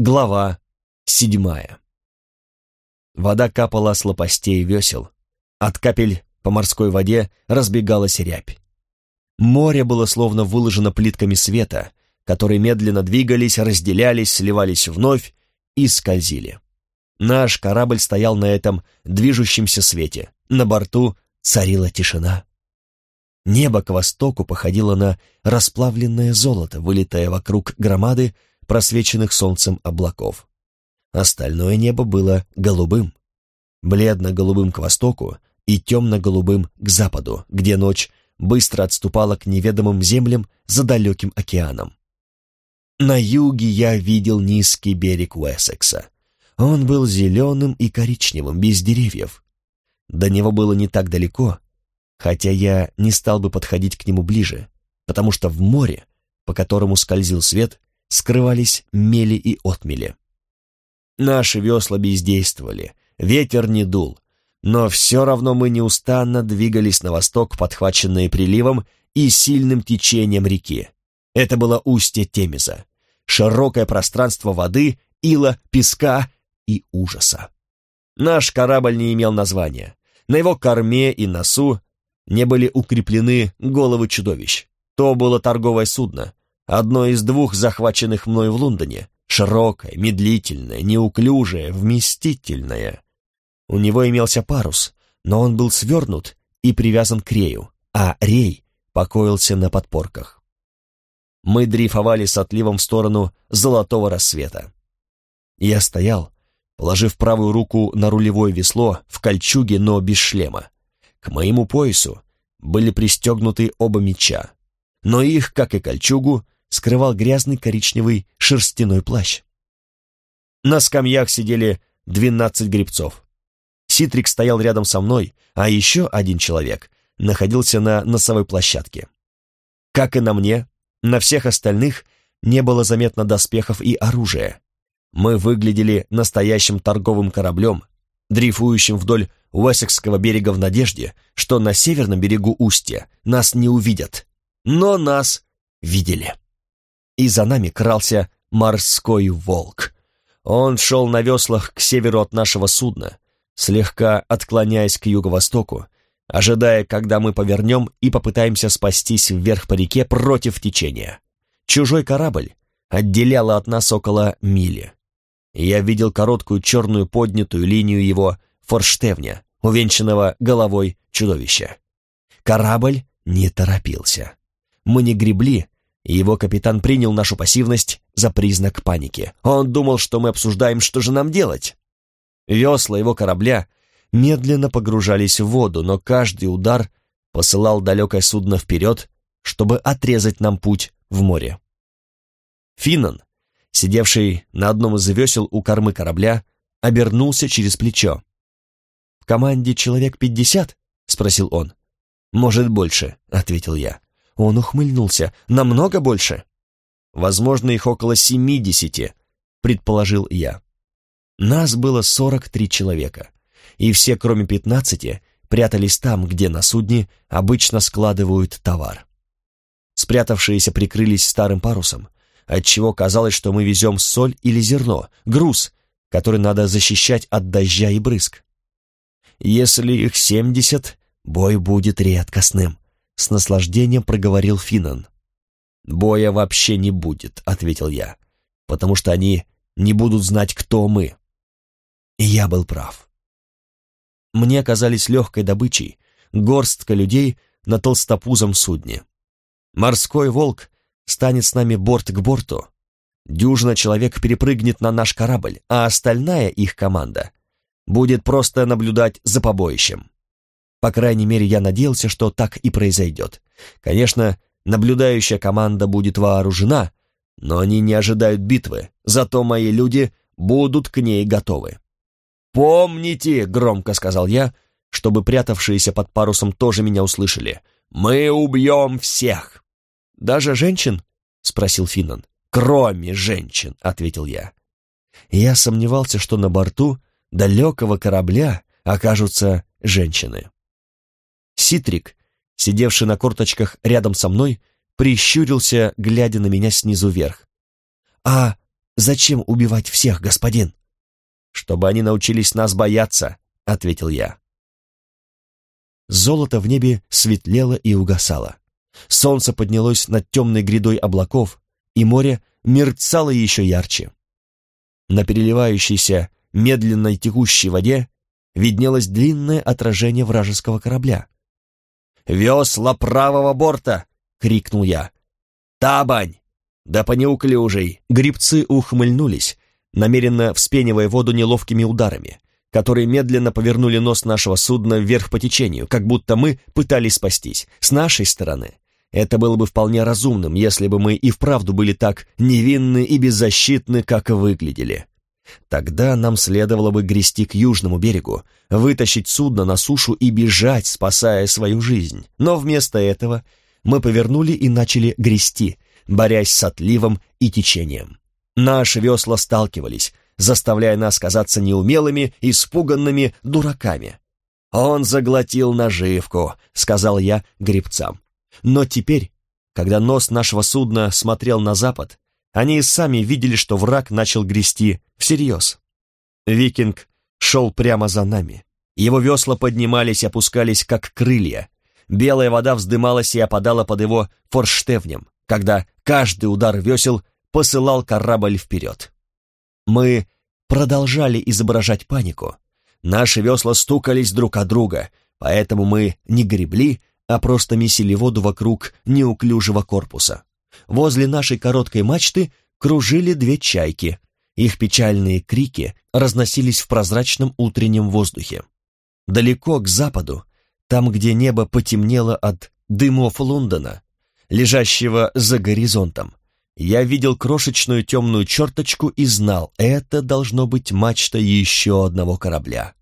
Глава седьмая. Вода капала с лопастей весел. От капель по морской воде разбегалась рябь. Море было словно выложено плитками света, которые медленно двигались, разделялись, сливались вновь и скользили. Наш корабль стоял на этом движущемся свете. На борту царила тишина. Небо к востоку походило на расплавленное золото, вылитое вокруг громады просвеченных солнцем облаков. Остальное небо было голубым, бледно-голубым к востоку и темно-голубым к западу, где ночь быстро отступала к неведомым землям за далеким океаном. На юге я видел низкий берег Уэссекса. Он был зеленым и коричневым, без деревьев. До него было не так далеко, хотя я не стал бы подходить к нему ближе, потому что в море, по которому скользил свет, скрывались мели и отмели. Наши весла бездействовали, ветер не дул, но все равно мы неустанно двигались на восток, подхваченные приливом и сильным течением реки. Это было устье Темеза, широкое пространство воды, ила, песка и ужаса. Наш корабль не имел названия. На его корме и носу не были укреплены головы чудовищ. То было торговое судно, Одно из двух захваченных мной в Лондоне. Широкое, медлительное, неуклюжее, вместительное. У него имелся парус, но он был свернут и привязан к рею, а рей покоился на подпорках. Мы дрейфовали с отливом в сторону золотого рассвета. Я стоял, положив правую руку на рулевое весло в кольчуге, но без шлема. К моему поясу были пристегнуты оба меча, но их, как и кольчугу, скрывал грязный коричневый шерстяной плащ. На скамьях сидели двенадцать гребцов. Ситрик стоял рядом со мной, а еще один человек находился на носовой площадке. Как и на мне, на всех остальных не было заметно доспехов и оружия. Мы выглядели настоящим торговым кораблем, дрейфующим вдоль Уэссекского берега в надежде, что на северном берегу устья нас не увидят. Но нас видели и за нами крался морской волк. Он шел на веслах к северу от нашего судна, слегка отклоняясь к юго-востоку, ожидая, когда мы повернем и попытаемся спастись вверх по реке против течения. Чужой корабль отделяла от нас около мили. Я видел короткую черную поднятую линию его форштевня, увенчанного головой чудовища. Корабль не торопился. Мы не гребли, его капитан принял нашу пассивность за признак паники. Он думал, что мы обсуждаем, что же нам делать. Весла его корабля медленно погружались в воду, но каждый удар посылал далекое судно вперед, чтобы отрезать нам путь в море. Финнан, сидевший на одном из весел у кормы корабля, обернулся через плечо. «В команде человек пятьдесят?» — спросил он. «Может, больше», — ответил я. Он ухмыльнулся. «Намного больше?» «Возможно, их около семидесяти», — предположил я. Нас было сорок три человека, и все, кроме пятнадцати, прятались там, где на судне обычно складывают товар. Спрятавшиеся прикрылись старым парусом, отчего казалось, что мы везем соль или зерно, груз, который надо защищать от дождя и брызг. Если их семьдесят, бой будет редкостным, с наслаждением проговорил Финан. «Боя вообще не будет», — ответил я, «потому что они не будут знать, кто мы». И я был прав. Мне оказались легкой добычей горстка людей на толстопузом судне. Морской волк станет с нами борт к борту. Дюжина человек перепрыгнет на наш корабль, а остальная их команда будет просто наблюдать за побоищем. По крайней мере, я надеялся, что так и произойдет. Конечно, наблюдающая команда будет вооружена, но они не ожидают битвы, зато мои люди будут к ней готовы. «Помните», — громко сказал я, чтобы прятавшиеся под парусом тоже меня услышали, «мы убьем всех!» «Даже женщин?» — спросил Финнан. «Кроме женщин», — ответил я. Я сомневался, что на борту далекого корабля окажутся женщины. Ситрик, сидевший на корточках рядом со мной, прищурился, глядя на меня снизу вверх. «А «Зачем убивать всех, господин?» «Чтобы они научились нас бояться», — ответил я. Золото в небе светлело и угасало. Солнце поднялось над темной грядой облаков, и море мерцало еще ярче. На переливающейся, медленно текущей воде виднелось длинное отражение вражеского корабля. «Весла правого борта!» — крикнул я. «Табань! Да по неуклюжей!» Грибцы ухмыльнулись, намеренно вспенивая воду неловкими ударами, которые медленно повернули нос нашего судна вверх по течению, как будто мы пытались спастись. С нашей стороны это было бы вполне разумным, если бы мы и вправду были так невинны и беззащитны, как выглядели. Тогда нам следовало бы грести к южному берегу, вытащить судно на сушу и бежать, спасая свою жизнь. Но вместо этого мы повернули и начали грести, борясь с отливом и течением. Наши весла сталкивались, заставляя нас казаться неумелыми, испуганными дураками. «Он заглотил наживку», — сказал я гребцам. Но теперь, когда нос нашего судна смотрел на запад, они и сами видели, что враг начал грести всерьез. Викинг шел прямо за нами. Его весла поднимались и опускались, как крылья. Белая вода вздымалась и опадала под его форштевнем, когда каждый удар весел посылал корабль вперед. Мы продолжали изображать панику. Наши весла стукались друг о друга, поэтому мы не гребли, а просто месили воду вокруг неуклюжего корпуса. Возле нашей короткой мачты кружили две чайки. Их печальные крики разносились в прозрачном утреннем воздухе. Далеко к западу, там, где небо потемнело от дымов Лондона, лежащего за горизонтом, я видел крошечную темную черточку и знал, это должно быть мачта еще одного корабля.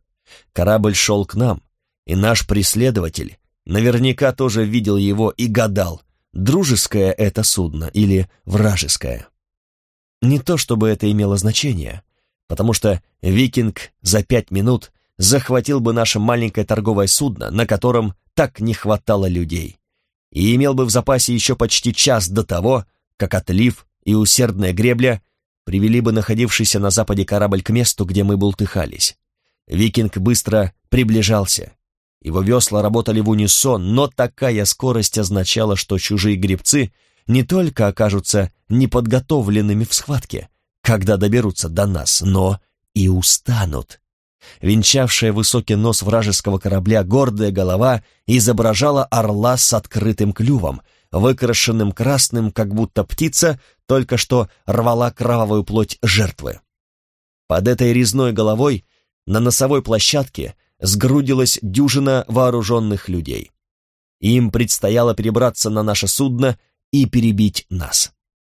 Корабль шел к нам, и наш преследователь наверняка тоже видел его и гадал, дружеское это судно или вражеское. Не то чтобы это имело значение, потому что викинг за пять минут захватил бы наше маленькое торговое судно, на котором так не хватало людей, и имел бы в запасе еще почти час до того, как отлив и усердная гребля привели бы находившийся на западе корабль к месту, где мы бултыхались. Викинг быстро приближался. Его весла работали в унисон, но такая скорость означала, что чужие гребцы не только окажутся неподготовленными в схватке, когда доберутся до нас, но и устанут. Венчавшая высокий нос вражеского корабля гордая голова изображала орла с открытым клювом, выкрашенным красным, как будто птица только что рвала кровавую плоть жертвы. Под этой резной головой на носовой площадке сгрудилась дюжина вооруженных людей. Им предстояло перебраться на наше судно и перебить нас.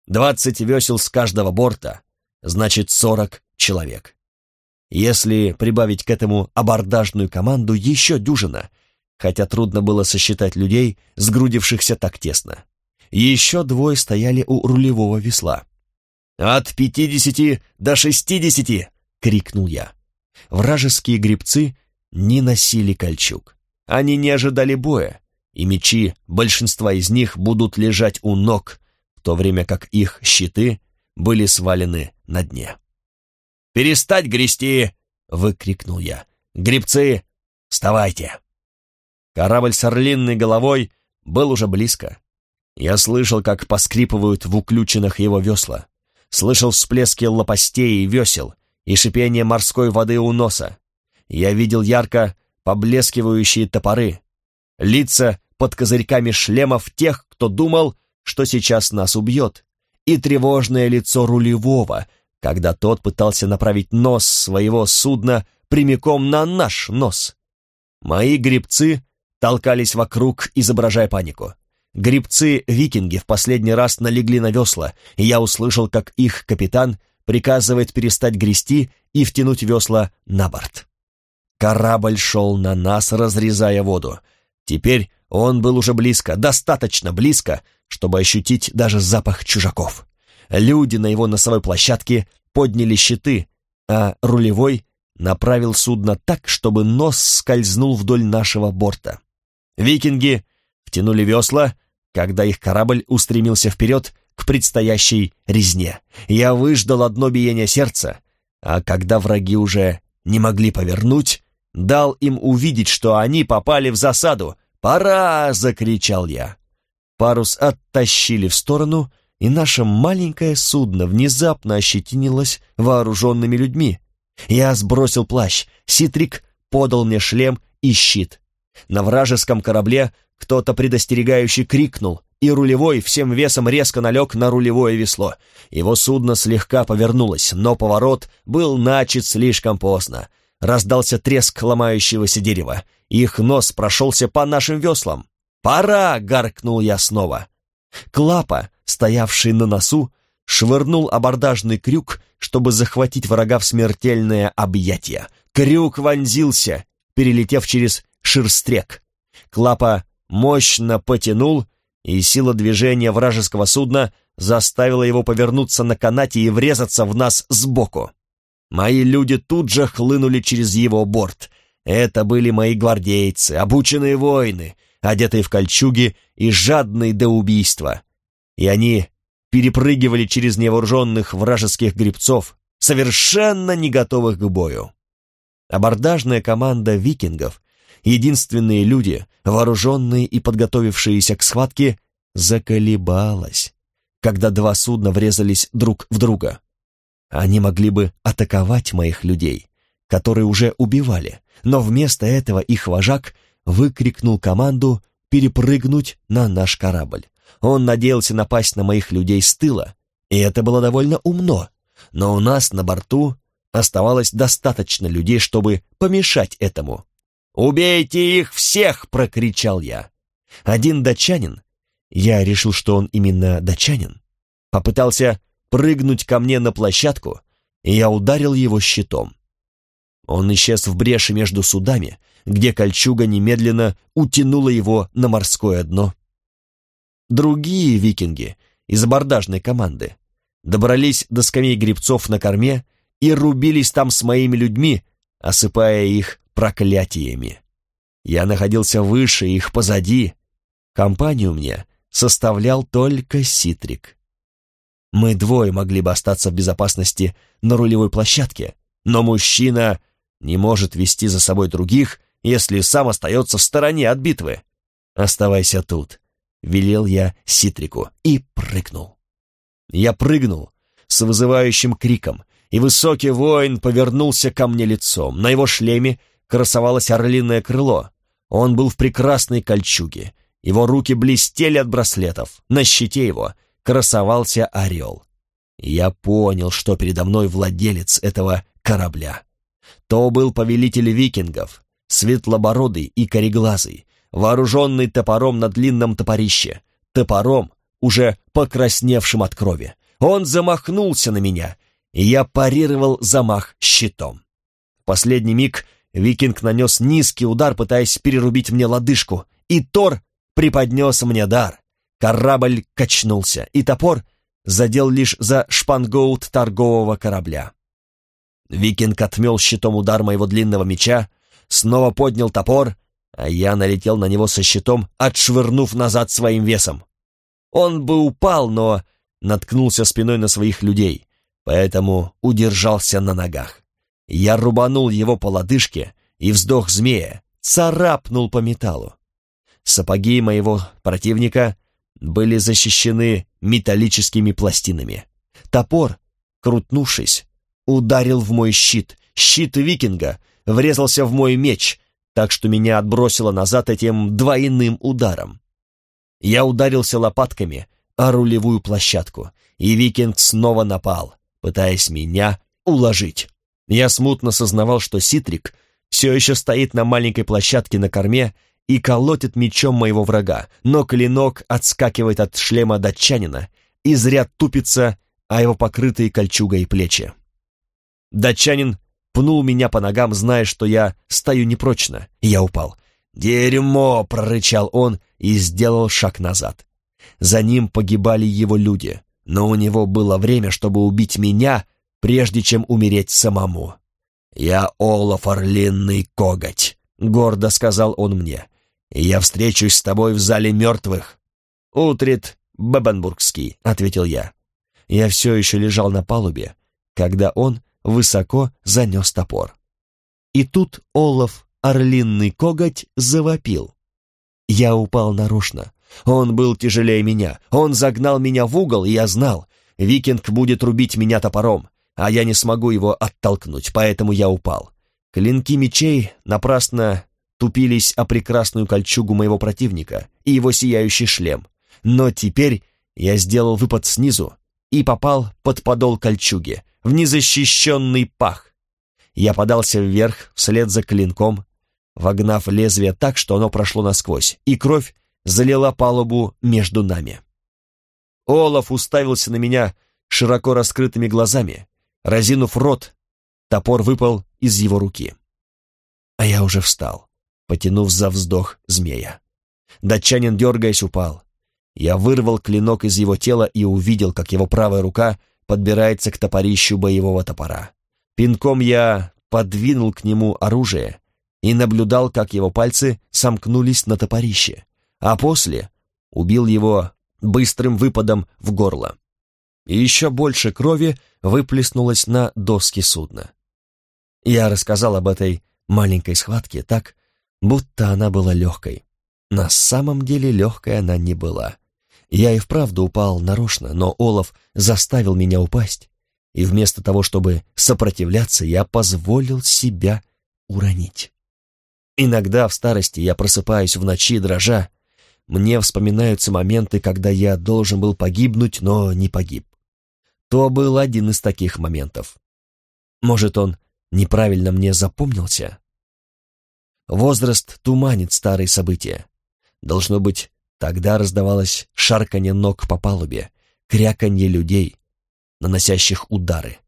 Двадцать весел с каждого борта, значит сорок человек. Если прибавить к этому абордажную команду, еще дюжина, хотя трудно было сосчитать людей, сгрудившихся так тесно. Еще двое стояли у рулевого весла. «От пятидесяти до шестидесяти!» — крикнул я. Вражеские гребцы не носили кольчуг. Они не ожидали боя, и мечи большинства из них будут лежать у ног, в то время как их щиты были свалены на дне. «Перестать грести!» — выкрикнул я. «Гребцы, вставайте!» Корабль с орлинной головой был уже близко. Я слышал, как поскрипывают в уключенных его весла, слышал всплески лопастей и весел и шипение морской воды у носа. Я видел ярко поблескивающие топоры, лица под козырьками шлемов тех, кто думал, что сейчас нас убьет, и тревожное лицо рулевого, когда тот пытался направить нос своего судна прямиком на наш нос. Мои грибцы толкались вокруг, изображая панику. Грибцы-викинги в последний раз налегли на весла, и я услышал, как их капитан приказывает перестать грести и втянуть весла на борт. Корабль шел на нас, разрезая воду. Теперь он был уже близко, достаточно близко, чтобы ощутить даже запах чужаков. Люди на его носовой площадке подняли щиты, а рулевой направил судно так, чтобы нос скользнул вдоль нашего борта. Викинги втянули весла, когда их корабль устремился вперед к предстоящей резне. Я выждал одно биение сердца, а когда враги уже не могли повернуть, дал им увидеть, что они попали в засаду. «Пора!» — закричал я. Парус оттащили в сторону, и наше маленькое судно внезапно ощетинилось вооруженными людьми. Я сбросил плащ, Ситрик подал мне шлем и щит. На вражеском корабле кто-то предостерегающе крикнул, и рулевой всем весом резко налег на рулевое весло. Его судно слегка повернулось, но поворот был начат слишком поздно. Раздался треск ломающегося дерева. Их нос прошелся по нашим веслам. «Пора!» — гаркнул я снова. Клапа, стоявший на носу, швырнул абордажный крюк, чтобы захватить врага в смертельное объятие. Крюк вонзился, перелетев через ширстрек. Клапа мощно потянул, и сила движения вражеского судна заставила его повернуться на канате и врезаться в нас сбоку. Мои люди тут же хлынули через его борт. Это были мои гвардейцы, обученные воины, одетые в кольчуги и жадные до убийства. И они перепрыгивали через невооруженных вражеских гребцов, совершенно не готовых к бою. Абордажная команда викингов единственные люди, вооруженные и подготовившиеся к схватке, заколебалась, когда два судна врезались друг в друга. Они могли бы атаковать моих людей, которые уже убивали, но вместо этого их вожак выкрикнул команду перепрыгнуть на наш корабль. Он надеялся напасть на моих людей с тыла, и это было довольно умно, но у нас на борту оставалось достаточно людей, чтобы помешать этому. «Убейте их всех!» — прокричал я. Один датчанин, я решил, что он именно датчанин, попытался прыгнуть ко мне на площадку, и я ударил его щитом. Он исчез в бреши между судами, где кольчуга немедленно утянула его на морское дно. Другие викинги из абордажной команды добрались до скамей грибцов на корме и рубились там с моими людьми, осыпая их проклятиями. Я находился выше их позади. Компанию мне составлял только Ситрик. Мы двое могли бы остаться в безопасности на рулевой площадке, но мужчина не может вести за собой других, если сам остается в стороне от битвы. «Оставайся тут», — велел я Ситрику и прыгнул. Я прыгнул с вызывающим криком, и высокий воин повернулся ко мне лицом. На его шлеме красовалось орлиное крыло. Он был в прекрасной кольчуге. Его руки блестели от браслетов. На щите его красовался орел. Я понял, что передо мной владелец этого корабля. То был повелитель викингов, светлобородый и кореглазый, вооруженный топором на длинном топорище, топором, уже покрасневшим от крови. Он замахнулся на меня, и я парировал замах щитом. В последний миг Викинг нанес низкий удар, пытаясь перерубить мне лодыжку, и Тор преподнес мне дар. Корабль качнулся, и топор задел лишь за шпангоут торгового корабля. Викинг отмел щитом удар моего длинного меча, снова поднял топор, а я налетел на него со щитом, отшвырнув назад своим весом. Он бы упал, но наткнулся спиной на своих людей, поэтому удержался на ногах. Я рубанул его по лодыжке, и вздох змея царапнул по металлу. Сапоги моего противника были защищены металлическими пластинами. Топор, крутнувшись, ударил в мой щит. Щит викинга врезался в мой меч, так что меня отбросило назад этим двойным ударом. Я ударился лопатками о рулевую площадку, и викинг снова напал, пытаясь меня уложить. Я смутно сознавал, что Ситрик все еще стоит на маленькой площадке на корме и колотит мечом моего врага, но клинок отскакивает от шлема датчанина и зря тупится о его покрытые кольчугой плечи. Датчанин пнул меня по ногам, зная, что я стою непрочно, и я упал. «Дерьмо!» — прорычал он и сделал шаг назад. За ним погибали его люди, но у него было время, чтобы убить меня прежде чем умереть самому. «Я Олаф Орлинный Коготь», — гордо сказал он мне. «Я встречусь с тобой в зале мертвых». Утрит Бебенбургский», — ответил я. Я все еще лежал на палубе, когда он высоко занес топор. И тут Олаф, орлинный коготь, завопил. Я упал нарочно. Он был тяжелее меня. Он загнал меня в угол, и я знал, викинг будет рубить меня топором, а я не смогу его оттолкнуть, поэтому я упал. Клинки мечей напрасно тупились о прекрасную кольчугу моего противника и его сияющий шлем. Но теперь я сделал выпад снизу и попал под подол кольчуги, в незащищенный пах. Я подался вверх вслед за клинком, вогнав лезвие так, что оно прошло насквозь, и кровь залила палубу между нами. Олаф уставился на меня широко раскрытыми глазами. Разинув рот, топор выпал из его руки. А я уже встал, потянув за вздох змея. Датчанин, дергаясь, упал. Я вырвал клинок из его тела и увидел, как его правая рука подбирается к топорищу боевого топора. Пинком я подвинул к нему оружие и наблюдал, как его пальцы сомкнулись на топорище, а после убил его быстрым выпадом в горло. И еще больше крови выплеснулось на доски судна. Я рассказал об этой маленькой схватке так, будто она была легкой. На самом деле легкой она не была. Я и вправду упал нарочно, но Олаф заставил меня упасть, и вместо того, чтобы сопротивляться, я позволил себя уронить. Иногда в старости я просыпаюсь в ночи, дрожа. Мне вспоминаются моменты, когда я должен был погибнуть, но не погиб. То был один из таких моментов. Может, он неправильно мне запомнился? Возраст туманит старые события. Должно быть, тогда раздавалось шарканье ног по палубе, кряканье людей, наносящих удары.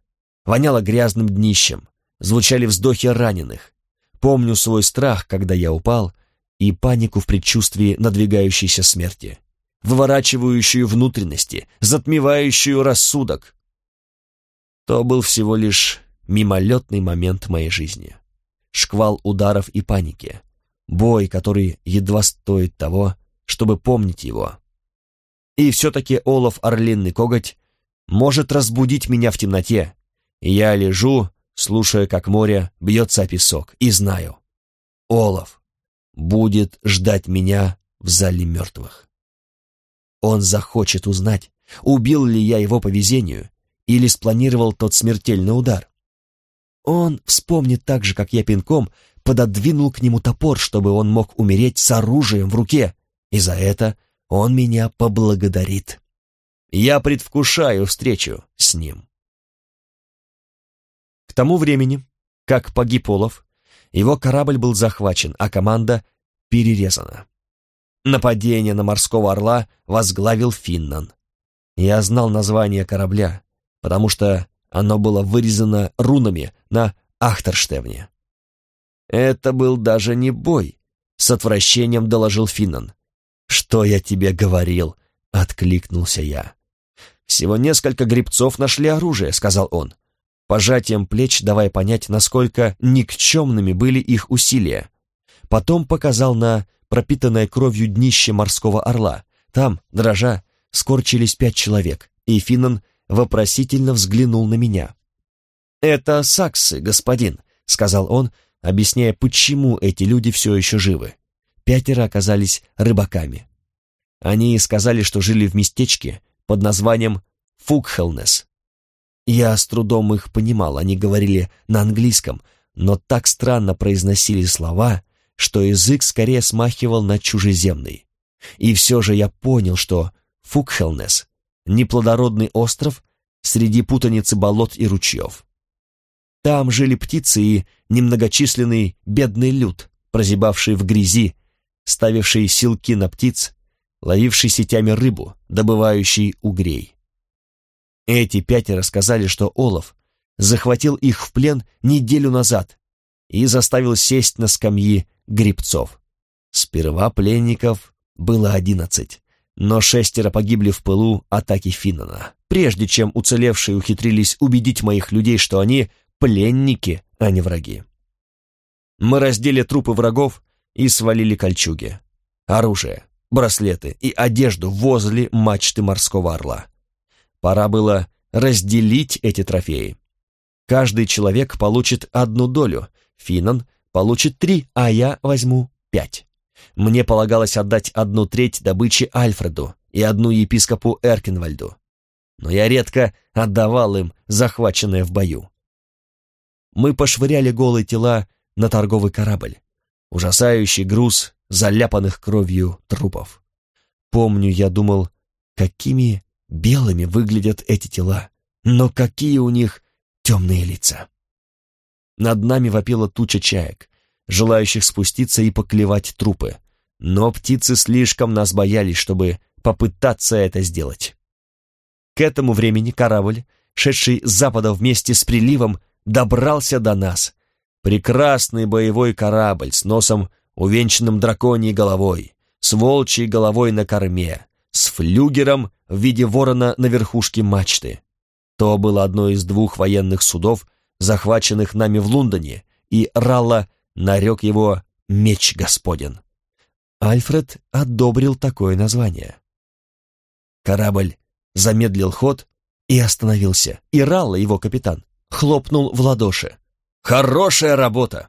Воняло грязным днищем, звучали вздохи раненых. Помню свой страх, когда я упал, и панику в предчувствии надвигающейся смерти, выворачивающую внутренности, затмевающую рассудок. То был всего лишь мимолетный момент моей жизни. Шквал ударов и паники. Бой, который едва стоит того, чтобы помнить его. И все-таки Олаф Орлинный коготь может разбудить меня в темноте, я лежу, слушая, как море бьется о песок, и знаю, Олаф будет ждать меня в зале мертвых. Он захочет узнать, убил ли я его по везению или спланировал тот смертельный удар. Он вспомнит так же, как я пинком пододвинул к нему топор, чтобы он мог умереть с оружием в руке, и за это он меня поблагодарит. Я предвкушаю встречу с ним. К тому времени, как погиб Олов, его корабль был захвачен, а команда перерезана. Нападение на морского орла возглавил Финнан. Я знал название корабля, потому что оно было вырезано рунами на Ахтерштевне. Это был даже не бой, с отвращением доложил Финнан. «Что я тебе говорил?» — откликнулся я. «Всего несколько грибцов нашли оружие», — сказал он. Пожатием плеч давая понять, насколько никчемными были их усилия. Потом показал на пропитанное кровью днище морского орла. Там, дрожа, скорчились пять человек, и Финнан вопросительно взглянул на меня. «Это саксы, господин», — сказал он, объясняя, почему эти люди все еще живы. Пятеро оказались рыбаками. Они сказали, что жили в местечке под названием Фукхелнес. Я с трудом их понимал, они говорили на английском, но так странно произносили слова, что язык скорее смахивал на чужеземный. И все же я понял, что Фукхелнес — неплодородный остров среди путаницы болот и ручьев. Там жили птицы и немногочисленный бедный люд, прозябавший в грязи, ставивший силки на птиц, ловивший сетями рыбу, добывающий угрей. Эти пятеро сказали, что Олаф захватил их в плен неделю назад и заставил сесть на скамьи грибцов. Сперва пленников было одиннадцать, но шестеро погибли в пылу атаки Финнана, прежде чем уцелевшие ухитрились убедить моих людей, что они пленники, а не враги. Мы раздели трупы врагов и свалили кольчуги, оружие, браслеты и одежду возле мачты морского орла. Пора было разделить эти трофеи. Каждый человек получит одну долю, Финан получит три, а я возьму пять. Мне полагалось отдать одну треть добычи Альфреду и одну епископу Эркинвальду. Но я редко отдавал им захваченное в бою. Мы пошвыряли голые тела на торговый корабль. Ужасающий груз заляпанных кровью трупов. Помню, я думал, какими белыми выглядят эти тела, но какие у них темные лица. Над нами вопила туча чаек, желающих спуститься и поклевать трупы, но птицы слишком нас боялись, чтобы попытаться это сделать. К этому времени корабль, шедший с запада вместе с приливом, добрался до нас. Прекрасный боевой корабль с носом, увенчанным драконьей головой, с волчьей головой на корме, с флюгером в виде ворона на верхушке мачты. То было одно из двух военных судов, захваченных нами в Лондоне, и Ралла нарек его «Меч Господен». Альфред одобрил такое название. Корабль замедлил ход и остановился, и его капитан, хлопнул в ладоши. «Хорошая работа!»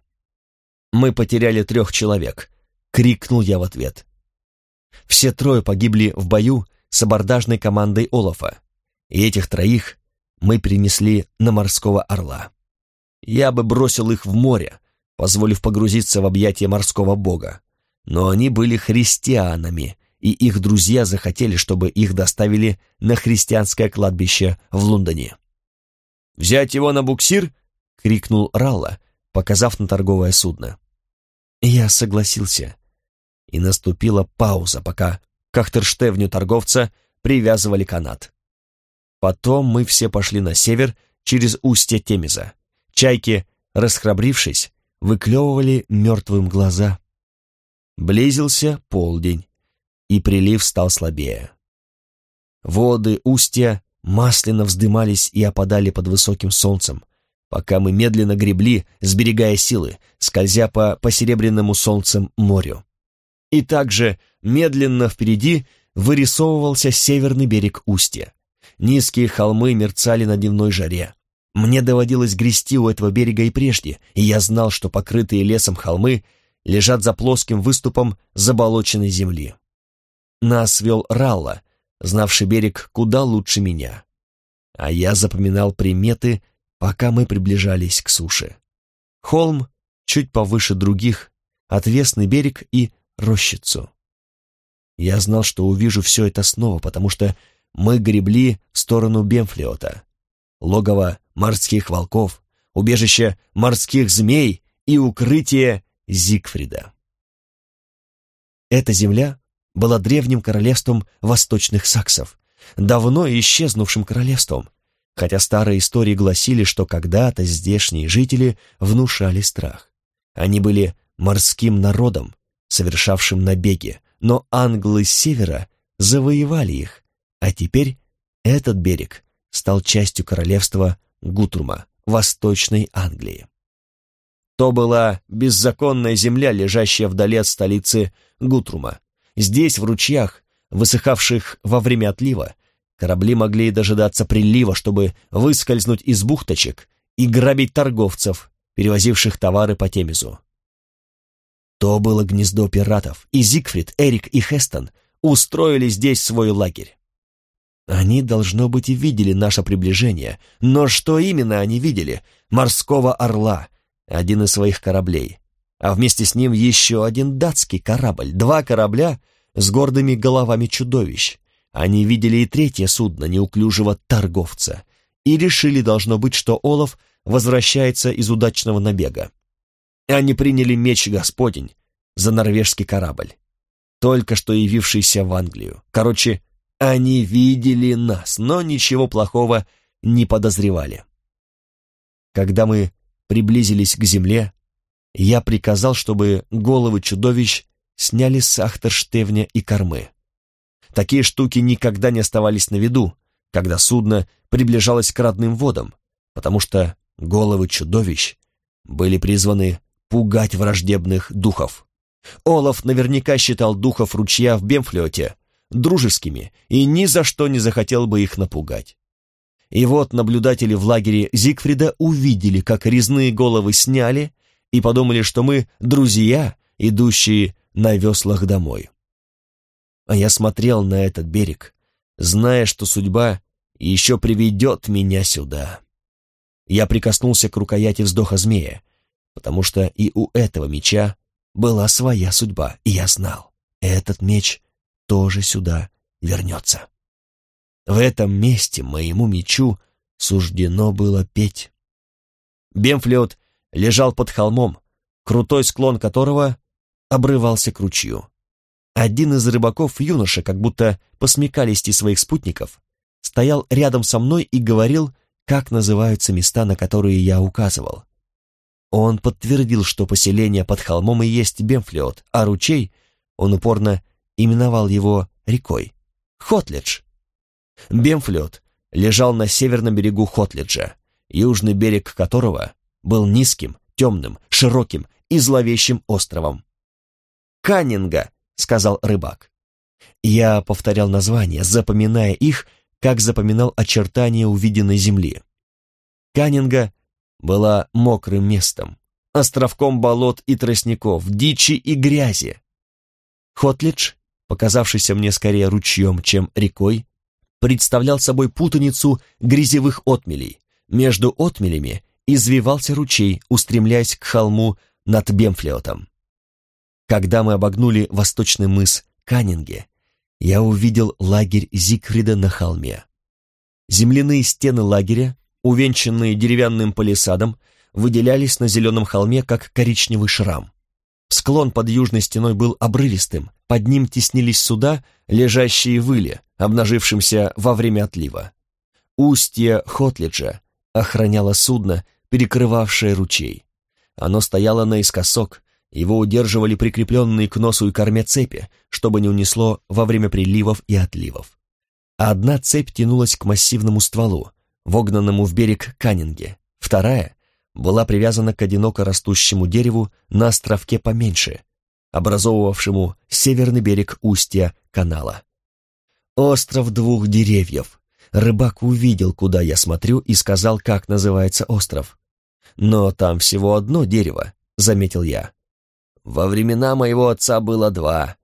«Мы потеряли трех человек», — крикнул я в ответ. Все трое погибли в бою с абордажной командой Олафа, и этих троих мы принесли на морского орла. Я бы бросил их в море, позволив погрузиться в объятия морского бога, но они были христианами, и их друзья захотели, чтобы их доставили на христианское кладбище в Лондоне. «Взять его на буксир?» — крикнул Ралла, показав на торговое судно. Я согласился, и наступила пауза, пока к Ахтерштевню торговца привязывали канат. Потом мы все пошли на север через устье Темеза. Чайки, расхрабрившись, выклевывали мертвым глаза. Близился полдень, и прилив стал слабее. Воды устья масляно вздымались и опадали под высоким солнцем, пока мы медленно гребли, сберегая силы, скользя по посеребренному солнцем морю. И также медленно впереди вырисовывался северный берег устья. Низкие холмы мерцали на дневной жаре. Мне доводилось грести у этого берега и прежде, и я знал, что покрытые лесом холмы лежат за плоским выступом заболоченной земли. Нас вел Ралла, знавший берег куда лучше меня. А я запоминал приметы, пока мы приближались к суше. Холм чуть повыше других, отвесный берег и рощицу. Я знал, что увижу все это снова, потому что мы гребли в сторону Бемфлиота, логово морских волков, убежище морских змей и укрытие Зигфрида. Эта земля была древним королевством восточных саксов, давно исчезнувшим королевством, хотя старые истории гласили, что когда-то здешние жители внушали страх. Они были морским народом, совершавшим набеги, но англы с севера завоевали их, а теперь этот берег стал частью королевства Гутрума, Восточной Англии. То была беззаконная земля, лежащая вдали от столицы Гутрума. Здесь, в ручьях, высыхавших во время отлива, корабли могли дожидаться прилива, чтобы выскользнуть из бухточек и грабить торговцев, перевозивших товары по Темезу. То было гнездо пиратов, и Зигфрид, Эрик и Хестон устроили здесь свой лагерь. Они, должно быть, и видели наше приближение, но что именно они видели? Морского орла, один из своих кораблей, а вместе с ним еще один датский корабль, два корабля с гордыми головами чудовищ. Они видели и третье судно неуклюжего торговца и решили, должно быть, что Олаф возвращается из удачного набега. Они приняли меч Господень за норвежский корабль, только что явившийся в Англию. Короче, они видели нас, но ничего плохого не подозревали. Когда мы приблизились к земле, я приказал, чтобы головы чудовищ сняли с ахтерштевня и кормы. Такие штуки никогда не оставались на виду, когда судно приближалось к родным водам, потому что головы чудовищ были призваны пугать враждебных духов. Олаф наверняка считал духов ручья в Бемфлете дружескими и ни за что не захотел бы их напугать. И вот наблюдатели в лагере Зигфрида увидели, как резные головы сняли, и подумали, что мы друзья, идущие на веслах домой. А я смотрел на этот берег, зная, что судьба еще приведет меня сюда. Я прикоснулся к рукояти вздоха змея, потому что и у этого меча была своя судьба, и я знал, этот меч тоже сюда вернется. В этом месте моему мечу суждено было петь. Бемфлет лежал под холмом, крутой склон которого обрывался к ручью. Один из рыбаков, юноша, как будто по смекалисти своих спутников, стоял рядом со мной и говорил, как называются места, на которые я указывал. Он подтвердил, что поселение под холмом и есть Бемфлет, а ручей, он упорно именовал его рекой. Хотледж. Бемфлет лежал на северном берегу Хотледжа, южный берег которого был низким, темным, широким и зловещим островом. «Каннинга», — сказал рыбак. Я повторял названия, запоминая их, как запоминал очертания увиденной земли. Каннинга была мокрым местом, островком болот и тростников, дичи и грязи. Хотлидж, показавшийся мне скорее ручьем, чем рекой, представлял собой путаницу грязевых отмелей. Между отмелями извивался ручей, устремляясь к холму над Бемфлеотом. Когда мы обогнули восточный мыс Каннинге, я увидел лагерь Зигфрида на холме. Земляные стены лагеря, увенчанные деревянным палисадом, выделялись на зеленом холме, как коричневый шрам. Склон под южной стеной был обрывистым, под ним теснились суда, лежащие в иле, обнажившимся во время отлива. Устье Хотлиджа охраняло судно, перекрывавшее ручей. Оно стояло наискосок, его удерживали прикрепленные к носу и корме цепи, чтобы не унесло во время приливов и отливов. Одна цепь тянулась к массивному стволу, вогнанному в берег Каннинге, вторая была привязана к одиноко растущему дереву на островке поменьше, образовывавшему северный берег устья канала. «Остров двух деревьев». Рыбак увидел, куда я смотрю, и сказал, как называется остров. «Но там всего одно дерево», — заметил я. «Во времена моего отца было два».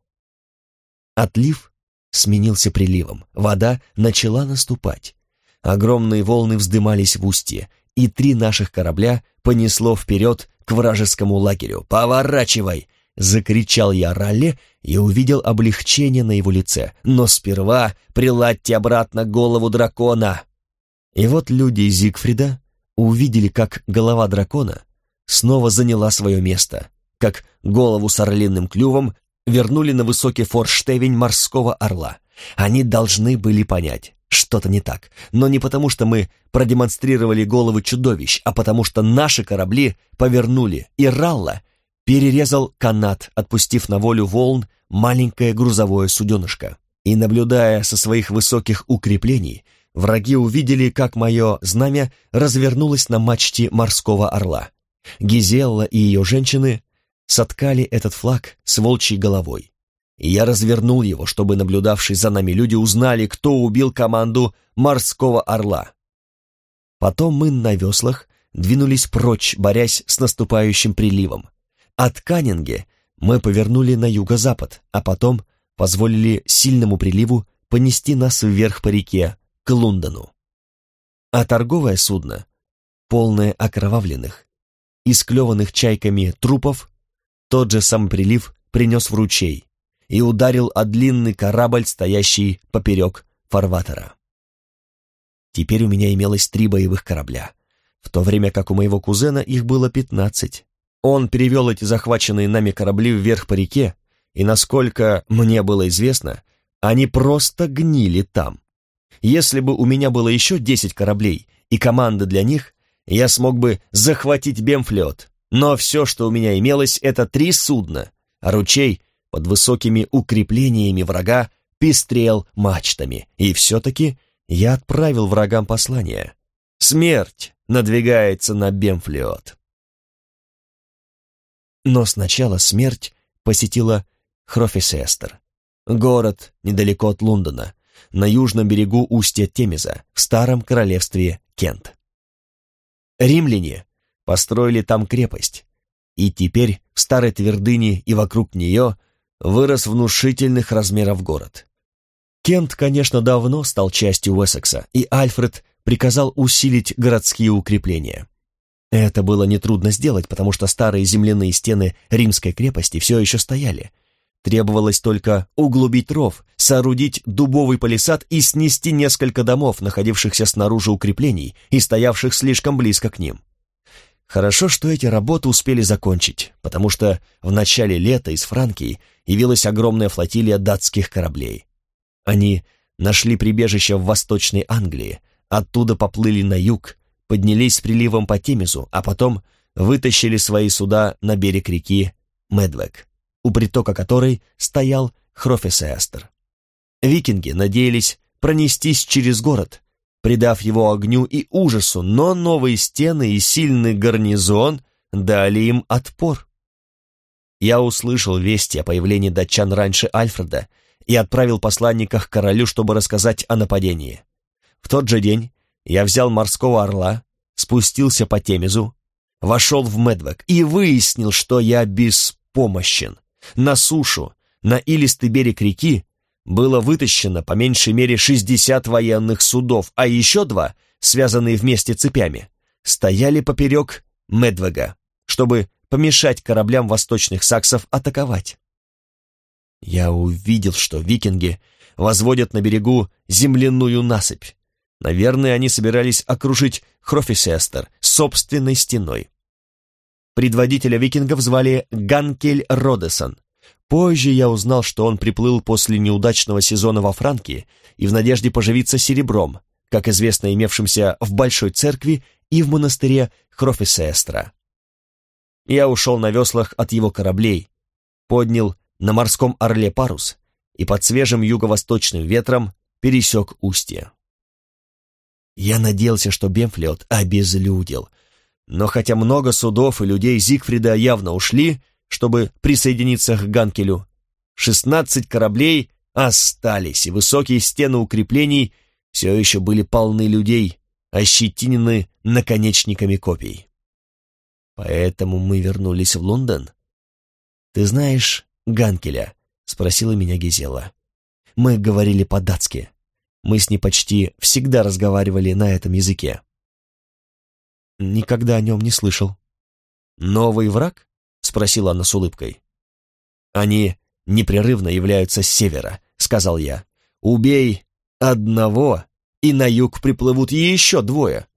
Отлив сменился приливом, вода начала наступать. Огромные волны вздымались в устье, и три наших корабля понесло вперед к вражескому лагерю. «Поворачивай!» — закричал я Ралле и увидел облегчение на его лице. «Но сперва приладьте обратно голову дракона!» И вот люди Зигфрида увидели, как голова дракона снова заняла свое место, как голову с орлиным клювом вернули на высокий форштевень морского орла. Они должны были понять, что-то не так, но не потому, что мы продемонстрировали головы чудовищ, а потому что наши корабли повернули, и Ралла перерезал канат, отпустив на волю волн маленькое грузовое суденышко. И, наблюдая со своих высоких укреплений, враги увидели, как мое знамя развернулось на мачте морского орла. Гизелла и ее женщины соткали этот флаг с волчьей головой и я развернул его, чтобы наблюдавшие за нами люди узнали, кто убил команду морского орла. Потом мы на веслах двинулись прочь, борясь с наступающим приливом. От Каннинге мы повернули на юго-запад, а потом позволили сильному приливу понести нас вверх по реке, к Лондону. А торговое судно, полное окровавленных, исклеванных чайками трупов, тот же самый прилив принес в ручей, и ударил о длинный корабль, стоящий поперек фарватера. Теперь у меня имелось три боевых корабля, в то время как у моего кузена их было пятнадцать. Он перевел эти захваченные нами корабли вверх по реке, и, насколько мне было известно, они просто гнили там. Если бы у меня было еще десять кораблей и команда для них, я смог бы захватить Бемфлет, но все, что у меня имелось, это три судна, а ручей под высокими укреплениями врага пестрел мачтами, и все-таки я отправил врагам послание. Смерть надвигается на Бемфлиот. Но сначала смерть посетила Хрофисестер, город недалеко от Лондона, на южном берегу устья Темеза, в старом королевстве Кент. Римляне построили там крепость, и теперь в старой твердыне и вокруг нее вырос внушительных размеров город. Кент, конечно, давно стал частью Уэссекса, и Альфред приказал усилить городские укрепления. Это было нетрудно сделать, потому что старые земляные стены римской крепости все еще стояли. Требовалось только углубить ров, соорудить дубовый палисад и снести несколько домов, находившихся снаружи укреплений и стоявших слишком близко к ним. Хорошо, что эти работы успели закончить, потому что в начале лета из Франкии явилась огромная флотилия датских кораблей. Они нашли прибежище в Восточной Англии, оттуда поплыли на юг, поднялись с приливом по Темезу, а потом вытащили свои суда на берег реки Медвек, у притока которой стоял Хрофесеастер. Викинги надеялись пронестись через город, придав его огню и ужасу, но новые стены и сильный гарнизон дали им отпор. Я услышал вести о появлении датчан раньше Альфреда и отправил посланника к королю, чтобы рассказать о нападении. В тот же день я взял морского орла, спустился по Темезу, вошел в Медвек и выяснил, что я беспомощен. На сушу, на илистый берег реки, было вытащено по меньшей мере 60 военных судов, а еще два, связанные вместе цепями, стояли поперек Медвега, чтобы помешать кораблям восточных саксов атаковать. Я увидел, что викинги возводят на берегу земляную насыпь. Наверное, они собирались окружить Хрофисестер собственной стеной. Предводителя викингов звали Ганкель Родесон, Позже я узнал, что он приплыл после неудачного сезона во Франкии и в надежде поживиться серебром, как известно имевшимся в Большой Церкви и в монастыре Хрофисестра. Я ушел на веслах от его кораблей, поднял на морском орле парус и под свежим юго-восточным ветром пересек устье. Я надеялся, что Бемфлет обезлюдил, но хотя много судов и людей Зигфрида явно ушли, чтобы присоединиться к Ганкелю. Шестнадцать кораблей остались, и высокие стены укреплений все еще были полны людей, ощетинены наконечниками копий. Поэтому мы вернулись в Лондон. «Ты знаешь Ганкеля?» — спросила меня Гизела. Мы говорили по-датски. Мы с ней почти всегда разговаривали на этом языке. Никогда о нем не слышал. Новый враг? — спросила она с улыбкой. «Они непрерывно являются с севера», — сказал я. «Убей одного, и на юг приплывут еще двое».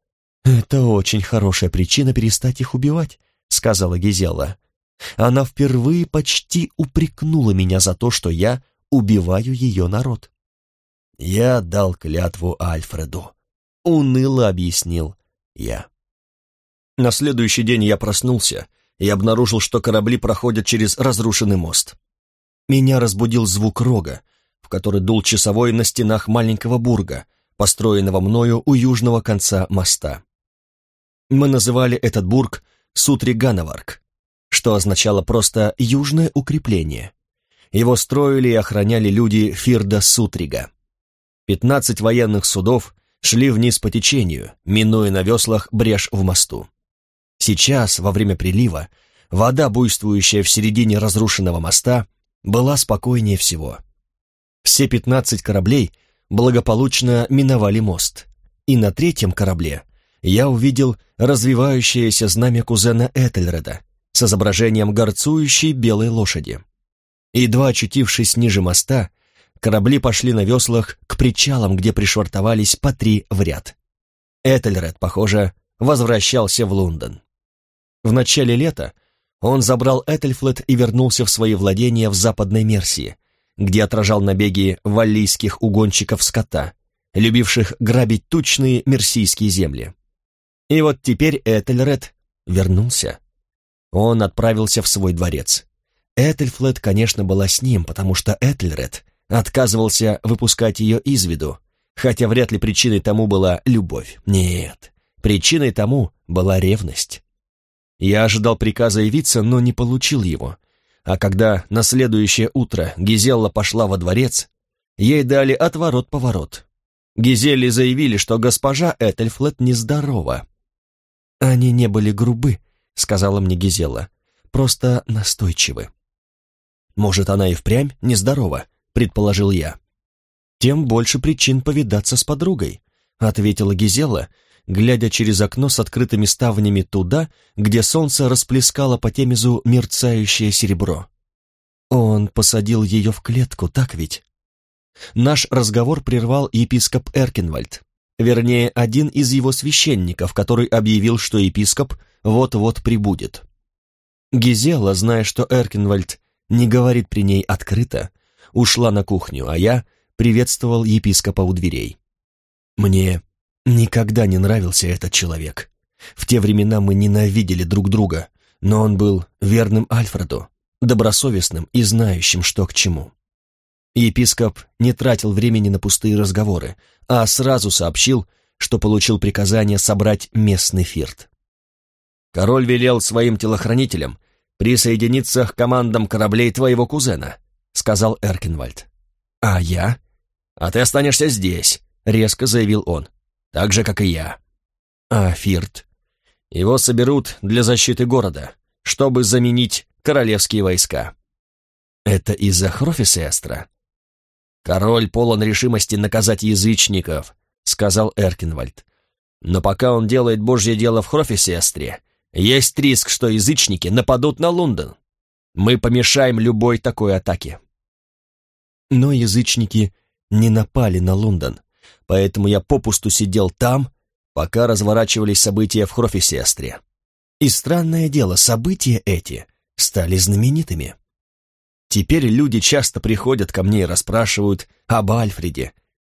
«Это очень хорошая причина перестать их убивать», — сказала Гизела. Она впервые почти упрекнула меня за то, что я убиваю ее народ. «Я дал клятву Альфреду», — уныло объяснил я. На следующий день я проснулся и обнаружил, что корабли проходят через разрушенный мост. Меня разбудил звук рога, в который дул часовой на стенах маленького бурга, построенного мною у южного конца моста. Мы называли этот бург Сутриганаварк, что означало просто «южное укрепление». Его строили и охраняли люди Фирда Сутрига. Пятнадцать военных судов шли вниз по течению, минуя на веслах брешь в мосту. Сейчас, во время прилива, вода, буйствующая в середине разрушенного моста, была спокойнее всего. Все пятнадцать кораблей благополучно миновали мост, и на третьем корабле я увидел развивающееся знамя кузена Этельреда с изображением горцующей белой лошади. Едва очутившись ниже моста, корабли пошли на веслах к причалам, где пришвартовались по три в ряд. Этельред, похоже, возвращался в Лондон. В начале лета он забрал Этельфлет и вернулся в свои владения в Западной Мерсии, где отражал набеги валлийских угонщиков скота, любивших грабить тучные мерсийские земли. И вот теперь Этельред вернулся. Он отправился в свой дворец. Этельфлет, конечно, была с ним, потому что Этельред отказывался выпускать ее из виду, хотя вряд ли причиной тому была любовь. Нет, причиной тому была ревность. Я ожидал приказа явиться, но не получил его. А когда на следующее утро Гизелла пошла во дворец, ей дали отворот-поворот. Гизелли заявили, что госпожа Этельфлет нездорова. «Они не были грубы», — сказала мне Гизелла, — «просто настойчивы». «Может, она и впрямь нездорова», — предположил я. «Тем больше причин повидаться с подругой», — ответила Гизела, глядя через окно с открытыми ставнями туда, где солнце расплескало по темезу мерцающее серебро. Он посадил ее в клетку, так ведь? Наш разговор прервал епископ Эркинвальд, вернее, один из его священников, который объявил, что епископ вот-вот прибудет. Гизела, зная, что Эркинвальд не говорит при ней открыто, ушла на кухню, а я приветствовал епископа у дверей. Мне Никогда не нравился этот человек. В те времена мы ненавидели друг друга, но он был верным Альфреду, добросовестным и знающим, что к чему. Епископ не тратил времени на пустые разговоры, а сразу сообщил, что получил приказание собрать местный фирт. Король велел своим телохранителям присоединиться к командам кораблей твоего кузена, сказал Эркинвальд. А я? А ты останешься здесь, резко заявил он так же, как и я. А Фирт? Его соберут для защиты города, чтобы заменить королевские войска. Это из-за Хрофисестра? Король полон решимости наказать язычников, сказал Эркинвальд. Но пока он делает божье дело в Хрофисестре, есть риск, что язычники нападут на Лондон. Мы помешаем любой такой атаке. Но язычники не напали на Лондон, поэтому я попусту сидел там, пока разворачивались события в Хрофисестре. И странное дело, события эти стали знаменитыми. Теперь люди часто приходят ко мне и расспрашивают об Альфреде,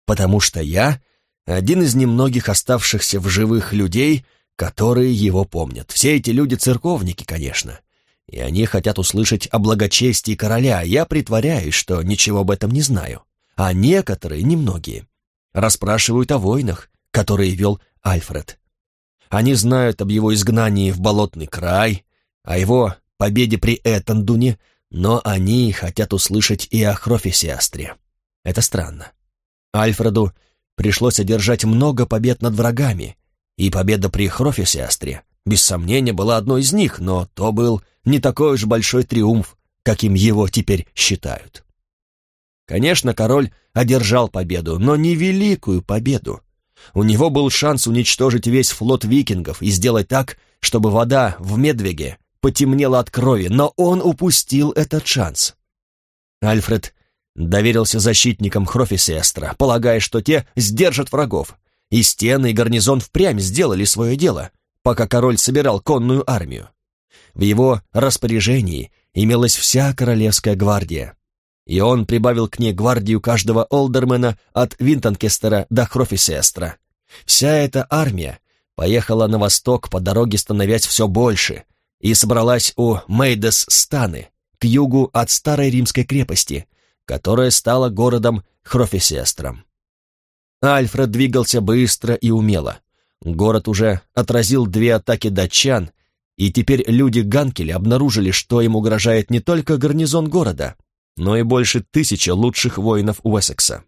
потому что я один из немногих оставшихся в живых людей, которые его помнят. Все эти люди церковники, конечно, и они хотят услышать о благочестии короля, я притворяюсь, что ничего об этом не знаю. А некоторые, немногие, расспрашивают о войнах, которые вел Альфред. Они знают об его изгнании в болотный край, о его победе при Этандуне, но они хотят услышать и о Хрофисиастре. Это странно. Альфреду пришлось одержать много побед над врагами, и победа при Хрофисиастре, без сомнения, была одной из них, но то был не такой уж большой триумф, каким его теперь считают. Конечно, король одержал победу, но не великую победу. У него был шанс уничтожить весь флот викингов и сделать так, чтобы вода в Медвеге потемнела от крови, но он упустил этот шанс. Альфред доверился защитникам Хрофисестра, полагая, что те сдержат врагов, и стены и гарнизон впрямь сделали свое дело, пока король собирал конную армию. В его распоряжении имелась вся королевская гвардия, и он прибавил к ней гвардию каждого олдермена от Винтонкестера до Хрофисестра. Вся эта армия поехала на восток по дороге, становясь все больше, и собралась у Мейдес-Станы, к югу от старой римской крепости, которая стала городом Хрофисестром. Альфред двигался быстро и умело. Город уже отразил две атаки датчан, и теперь люди Ганкеля обнаружили, что им угрожает не только гарнизон города, но и больше тысячи лучших воинов Уэссекса.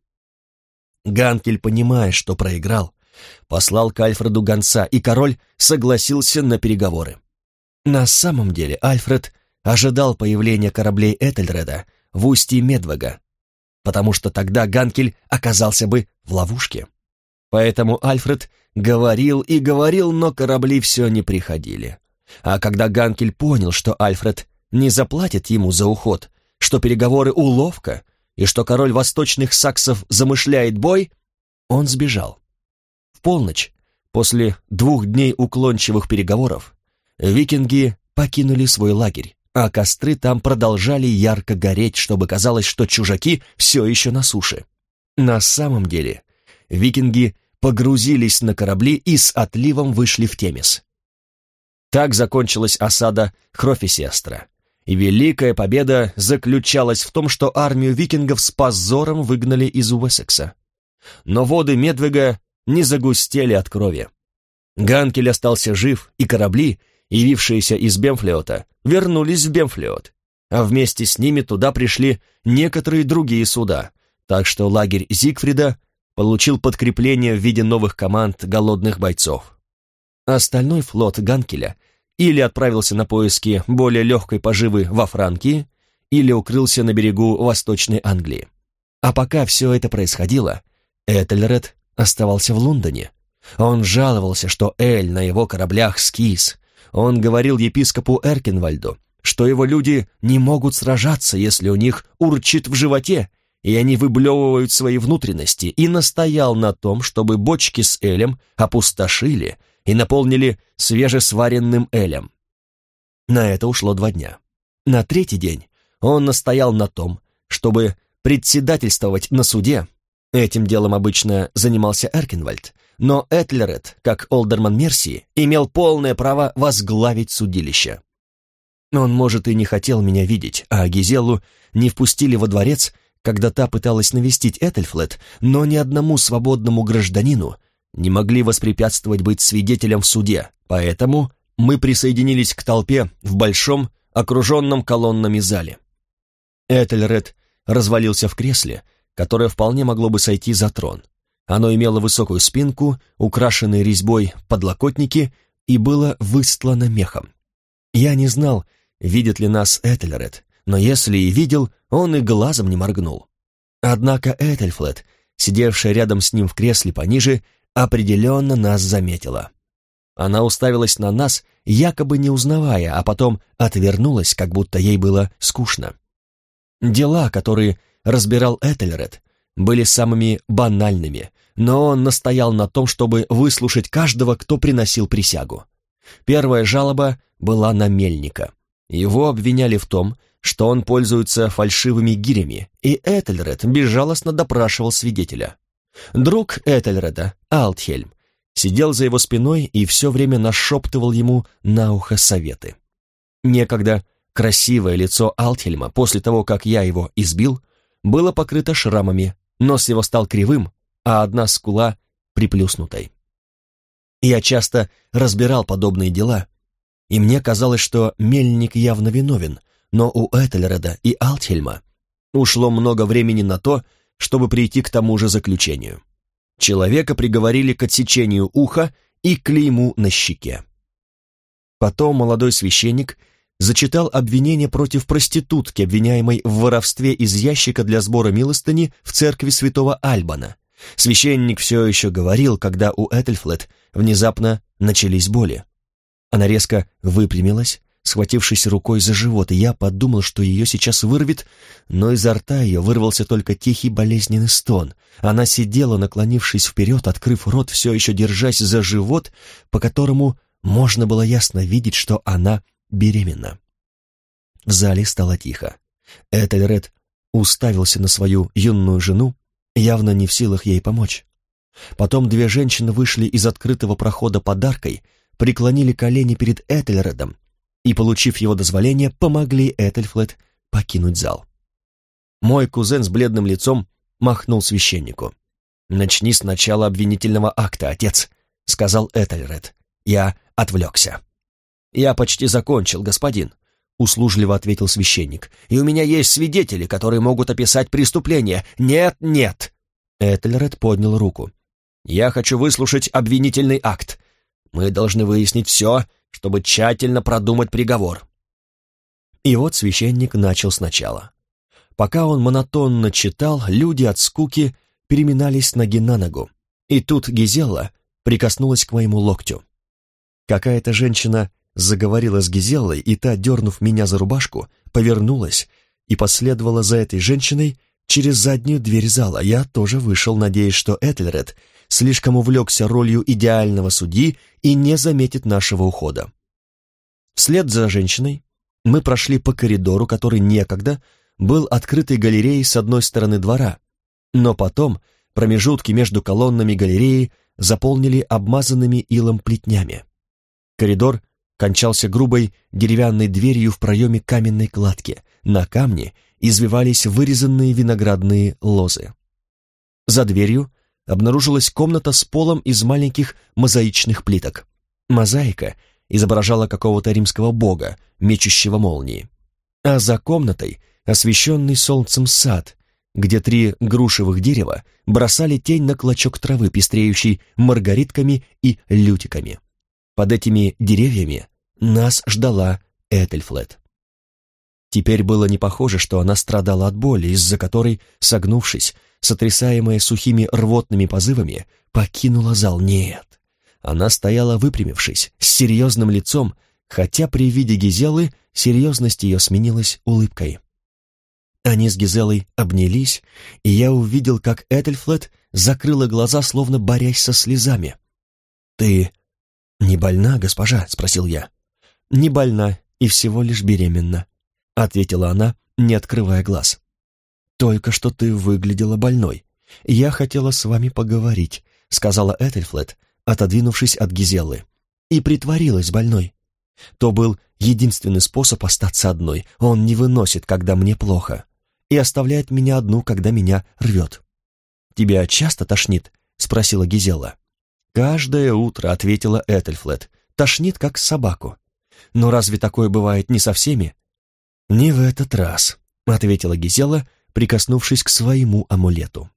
Ганкель, понимая, что проиграл, послал к Альфреду гонца, и король согласился на переговоры. На самом деле Альфред ожидал появления кораблей Этельреда в устье Медвага, потому что тогда Ганкель оказался бы в ловушке. Поэтому Альфред говорил и говорил, но корабли все не приходили. А когда Ганкель понял, что Альфред не заплатит ему за уход, что переговоры уловка и что король восточных саксов замышляет бой, он сбежал. В полночь, после двух дней уклончивых переговоров, викинги покинули свой лагерь, а костры там продолжали ярко гореть, чтобы казалось, что чужаки все еще на суше. На самом деле, викинги погрузились на корабли и с отливом вышли в Темес. Так закончилась осада Хрофисестра, и великая победа заключалась в том, что армию викингов с позором выгнали из Уэссекса. Но воды Медвега не загустели от крови. Ганкель остался жив, и корабли, явившиеся из Бемфлеота, вернулись в Бемфлеот. а вместе с ними туда пришли некоторые другие суда, так что лагерь Зигфрида получил подкрепление в виде новых команд голодных бойцов. Остальной флот Ганкеля или отправился на поиски более легкой поживы во Франкии, или укрылся на берегу Восточной Англии. А пока все это происходило, Этельред оставался в Лондоне. Он жаловался, что Эль на его кораблях скис. Он говорил епископу Эркинвальду, что его люди не могут сражаться, если у них урчит в животе, и они выблевывают свои внутренности, и настоял на том, чтобы бочки с Элем опустошили и наполнили свежесваренным Элем. На это ушло два дня. На третий день он настоял на том, чтобы председательствовать на суде. Этим делом обычно занимался Эркинвальд, но Этлерет, как Олдерман Мерсии, имел полное право возглавить судилище. Он, может, и не хотел меня видеть, а Гизеллу не впустили во дворец, когда та пыталась навестить Этельфлет, но ни одному свободному гражданину не могли воспрепятствовать быть свидетелем в суде, поэтому мы присоединились к толпе в большом, окруженном колоннами зале. Этельред развалился в кресле, которое вполне могло бы сойти за трон. Оно имело высокую спинку, украшенные резьбой подлокотники и было выстлано мехом. Я не знал, видит ли нас Этельред, но если и видел, он и глазом не моргнул. Однако Этельфлет, сидевшая рядом с ним в кресле пониже, определенно нас заметила. Она уставилась на нас, якобы не узнавая, а потом отвернулась, как будто ей было скучно. Дела, которые разбирал Этельред, были самыми банальными, но он настоял на том, чтобы выслушать каждого, кто приносил присягу. Первая жалоба была на Мельника. Его обвиняли в том, что он пользуется фальшивыми гирями, и Этельред безжалостно допрашивал свидетеля. Друг Этельреда, Алтхельм, сидел за его спиной и все время нашептывал ему на ухо советы. Некогда Красивое лицо Алтхельма после того, как я его избил, было покрыто шрамами, нос его стал кривым, а одна скула приплюснутой. Я часто разбирал подобные дела, и мне казалось, что мельник явно виновен, но у Этельреда и Алтхельма ушло много времени на то, чтобы прийти к тому же заключению. Человека приговорили к отсечению уха и клейму на щеке. Потом молодой священник зачитал обвинение против проститутки, обвиняемой в воровстве из ящика для сбора милостыни в церкви святого Альбана. Священник все еще говорил, когда у Этельфлет внезапно начались боли. Она резко выпрямилась, схватившись рукой за живот, и я подумал, что ее сейчас вырвет, но изо рта ее вырвался только тихий болезненный стон. Она сидела, наклонившись вперед, открыв рот, все еще держась за живот, по которому можно было ясно видеть, что она беременна. В зале стало тихо. Этельред уставился на свою юную жену, явно не в силах ей помочь. Потом две женщины вышли из открытого прохода подаркой, преклонили колени перед Этельредом и, получив его дозволение, помогли Этельфлет покинуть зал. Мой кузен с бледным лицом махнул священнику. «Начни с начала обвинительного акта, отец», — сказал Этельред. Я отвлекся. «Я почти закончил, господин», — услужливо ответил священник. «И у меня есть свидетели, которые могут описать преступление. Нет, нет!» Этельред поднял руку. «Я хочу выслушать обвинительный акт. Мы должны выяснить все, чтобы тщательно продумать приговор». И вот священник начал сначала. Пока он монотонно читал, люди от скуки переминались ноги на ногу. И тут Гизелла прикоснулась к моему локтю. Какая-то женщина заговорила с Гизеллой, и та, дернув меня за рубашку, повернулась и последовала за этой женщиной через заднюю дверь зала. Я тоже вышел, надеясь, что Этельред слишком увлекся ролью идеального судьи и не заметит нашего ухода. Вслед за женщиной мы прошли по коридору, который некогда был открытой галереей с одной стороны двора, но потом промежутки между колоннами галереи заполнили обмазанными илом плетнями. Коридор кончался грубой деревянной дверью в проеме каменной кладки. На камне извивались вырезанные виноградные лозы. За дверью обнаружилась комната с полом из маленьких мозаичных плиток. Мозаика изображала какого-то римского бога, мечущего молнии. а за комнатой освещенный солнцем сад, где три грушевых дерева бросали тень на клочок травы, пестреющий маргаритками и лютиками. Под этими деревьями нас ждала Этельфлет. Теперь было не похоже, что она страдала от боли, из-за которой, согнувшись, сотрясаемая сухими рвотными позывами, покинула зал. Нет. Она стояла выпрямившись, с серьезным лицом, хотя при виде Гизелы серьезность ее сменилась улыбкой. Они с Гизелой обнялись, и я увидел, как Этельфлет закрыла глаза, словно борясь со слезами. «Ты не больна, госпожа?» — спросил я. «Не больна и всего лишь беременна», — ответила она, не открывая глаз. «Только что ты выглядела больной. Я хотела с вами поговорить», — сказала Этельфлет, отодвинувшись от Гизеллы. «И притворилась больной. То был единственный способ остаться одной. Он не выносит, когда мне плохо, и оставляет меня одну, когда меня рвет». «Тебя часто тошнит?» — спросила Гизелла. «Каждое утро», — ответила Этельфлет. «Тошнит, как собаку». «Но разве такое бывает не со всеми?» «Не в этот раз», — ответила Гизела, прикоснувшись к своему амулету.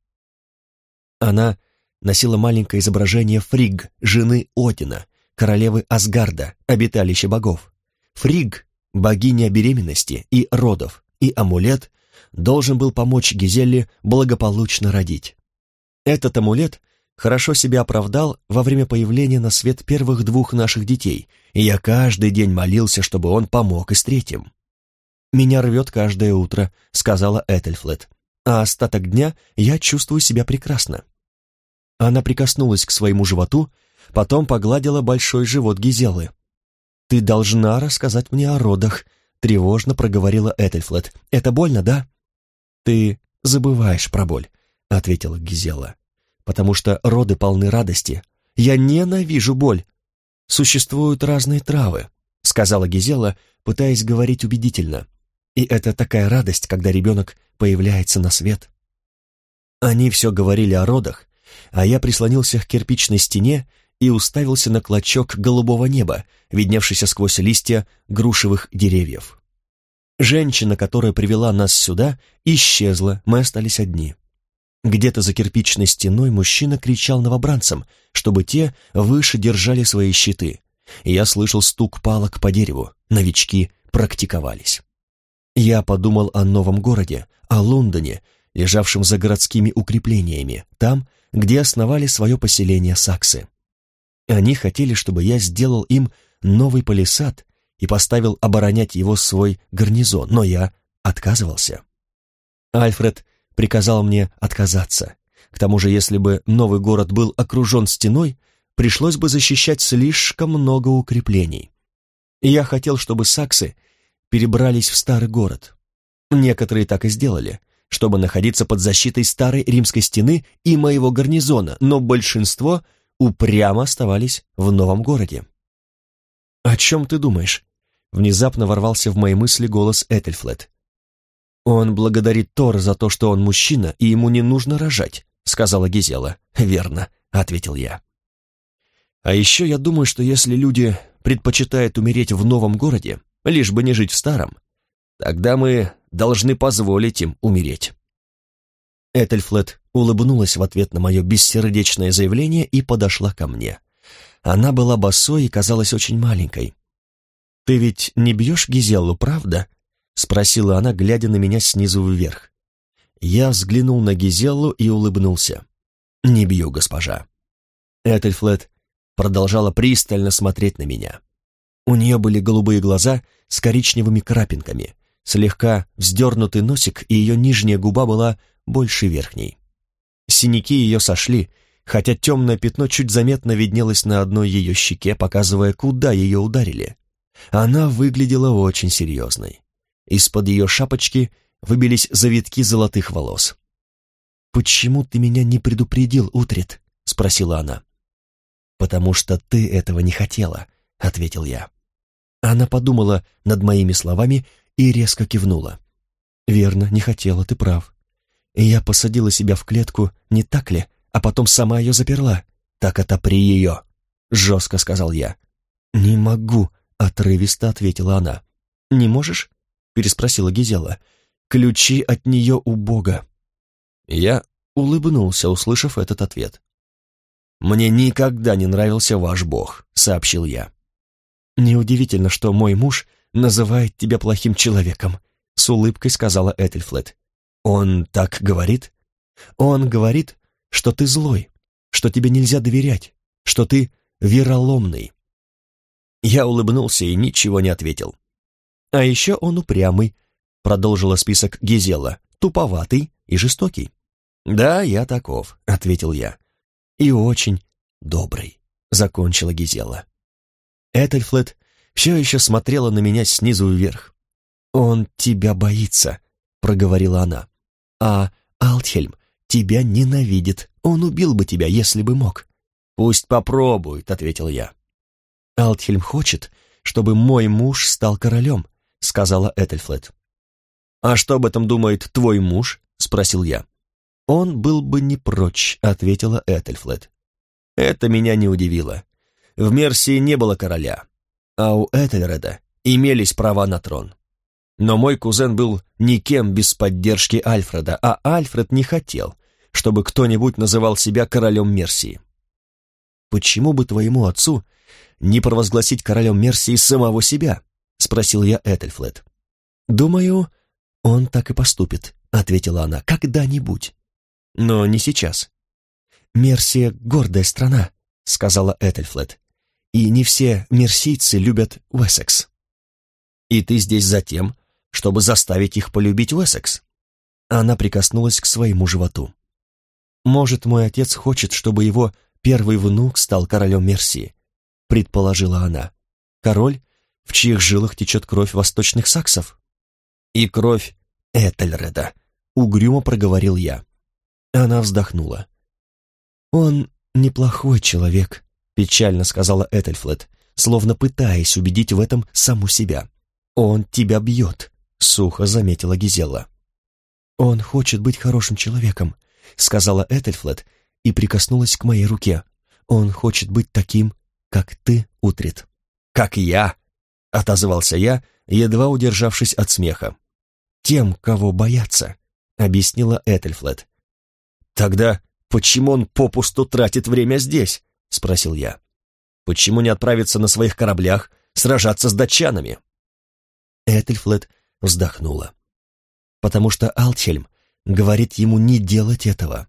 Она носила маленькое изображение Фригг, жены Одина, королевы Асгарда, обиталища богов. Фригг — богиня беременности и родов, и амулет должен был помочь Гизелле благополучно родить. Этот амулет хорошо себя оправдал во время появления на свет первых двух наших детей, и я каждый день молился, чтобы он помог и с третьим. «Меня рвет каждое утро», — сказала Этельфлет. «А остаток дня я чувствую себя прекрасно». Она прикоснулась к своему животу, потом погладила большой живот Гизелы. «Ты должна рассказать мне о родах», — тревожно проговорила Этельфлет. «Это больно, да?» «Ты забываешь про боль», — ответила Гизела. «Потому что роды полны радости. Я ненавижу боль. Существуют разные травы», — сказала Гизела, пытаясь говорить убедительно. И это такая радость, когда ребенок появляется на свет. Они все говорили о родах, а я прислонился к кирпичной стене и уставился на клочок голубого неба, видневшийся сквозь листья грушевых деревьев. Женщина, которая привела нас сюда, исчезла, мы остались одни. Где-то за кирпичной стеной мужчина кричал новобранцам, чтобы те выше держали свои щиты. Я слышал стук палок по дереву, новички практиковались. Я подумал о новом городе, о Лондоне, лежавшем за городскими укреплениями, там, где основали свое поселение саксы. Они хотели, чтобы я сделал им новый палисад и поставил оборонять его свой гарнизон, но я отказывался. Альфред приказал мне отказаться. К тому же, если бы новый город был окружен стеной, пришлось бы защищать слишком много укреплений. И я хотел, чтобы саксы перебрались в старый город. Некоторые так и сделали, чтобы находиться под защитой старой римской стены и моего гарнизона, но большинство упрямо оставались в новом городе. «О чем ты думаешь?» Внезапно ворвался в мои мысли голос Этельфлет. «Он благодарит Тора за то, что он мужчина, и ему не нужно рожать», — сказала Гизела. «Верно», — ответил я. «А еще я думаю, что если люди предпочитают умереть в новом городе, лишь бы не жить в старом, тогда мы должны позволить им умереть. Этельфлет улыбнулась в ответ на мое бессердечное заявление и подошла ко мне. Она была босой и казалась очень маленькой. «Ты ведь не бьешь Гизеллу, правда?» — спросила она, глядя на меня снизу вверх. Я взглянул на Гизеллу и улыбнулся. «Не бью, госпожа». Этельфлет продолжала пристально смотреть на меня. У нее были голубые глаза с коричневыми крапинками, слегка вздернутый носик, и ее нижняя губа была больше верхней. Синяки ее сошли, хотя темное пятно чуть заметно виднелось на одной ее щеке, показывая, куда ее ударили. Она выглядела очень серьезной. Из-под ее шапочки выбились завитки золотых волос. «Почему ты меня не предупредил, Утрит?» — спросила она. «Потому что ты этого не хотела», — ответил я. Она подумала над моими словами и резко кивнула. «Верно, не хотела, ты прав. Я посадила себя в клетку, не так ли, а потом сама ее заперла. Так отопри ее!» — жестко сказал я. «Не могу», — отрывисто ответила она. «Не можешь?» — переспросила Гизела. «Ключи от нее у Бога». Я улыбнулся, услышав этот ответ. «Мне никогда не нравился ваш Бог», — сообщил я. «Неудивительно, что мой муж называет тебя плохим человеком», — с улыбкой сказала Этельфлет. «Он так говорит?» «Он говорит, что ты злой, что тебе нельзя доверять, что ты вероломный». Я улыбнулся и ничего не ответил. «А еще он упрямый», — продолжила список Гизела, «туповатый и жестокий». «Да, я таков», — ответил я. «И очень добрый», — закончила Гизела. Этельфлет все еще смотрела на меня снизу вверх. «Он тебя боится», — проговорила она. «А Алтхельм тебя ненавидит. Он убил бы тебя, если бы мог». «Пусть попробует», — ответил я. «Алтхельм хочет, чтобы мой муж стал королем», — сказала Этельфлет. «А что об этом думает твой муж?» — спросил я. «Он был бы не прочь», — ответила Этельфлет. Это меня не удивило. В Мерсии не было короля, а у Этельреда имелись права на трон. Но мой кузен был никем без поддержки Альфреда, а Альфред не хотел, чтобы кто-нибудь называл себя королем Мерсии. «Почему бы твоему отцу не провозгласить королем Мерсии самого себя?» — спросил я Этельфлет. «Думаю, он так и поступит», — ответила она, — «когда-нибудь» но не сейчас. «Мерсия — гордая страна», — сказала Этельфлет, «и не все мерсийцы любят Уэссекс». «И ты здесь за тем, чтобы заставить их полюбить Уэссекс?» Она прикоснулась к своему животу. «Может, мой отец хочет, чтобы его первый внук стал королем Мерсии», — предположила она. «Король, в чьих жилах течет кровь восточных саксов?» «И кровь Этельреда», — угрюмо проговорил я. Она вздохнула. «Он неплохой человек», — печально сказала Этельфлет, словно пытаясь убедить в этом саму себя. «Он тебя бьет», — сухо заметила Гизела. «Он хочет быть хорошим человеком», — сказала Этельфлет и прикоснулась к моей руке. «Он хочет быть таким, как ты, Утрит». «Как я», — отозвался я, едва удержавшись от смеха. «Тем, кого боятся», — объяснила Этельфлет. «Тогда почему он попусту тратит время здесь?» — спросил я. «Почему не отправиться на своих кораблях сражаться с датчанами?» Этельфлет вздохнула. «Потому что Алтхельм говорит ему не делать этого.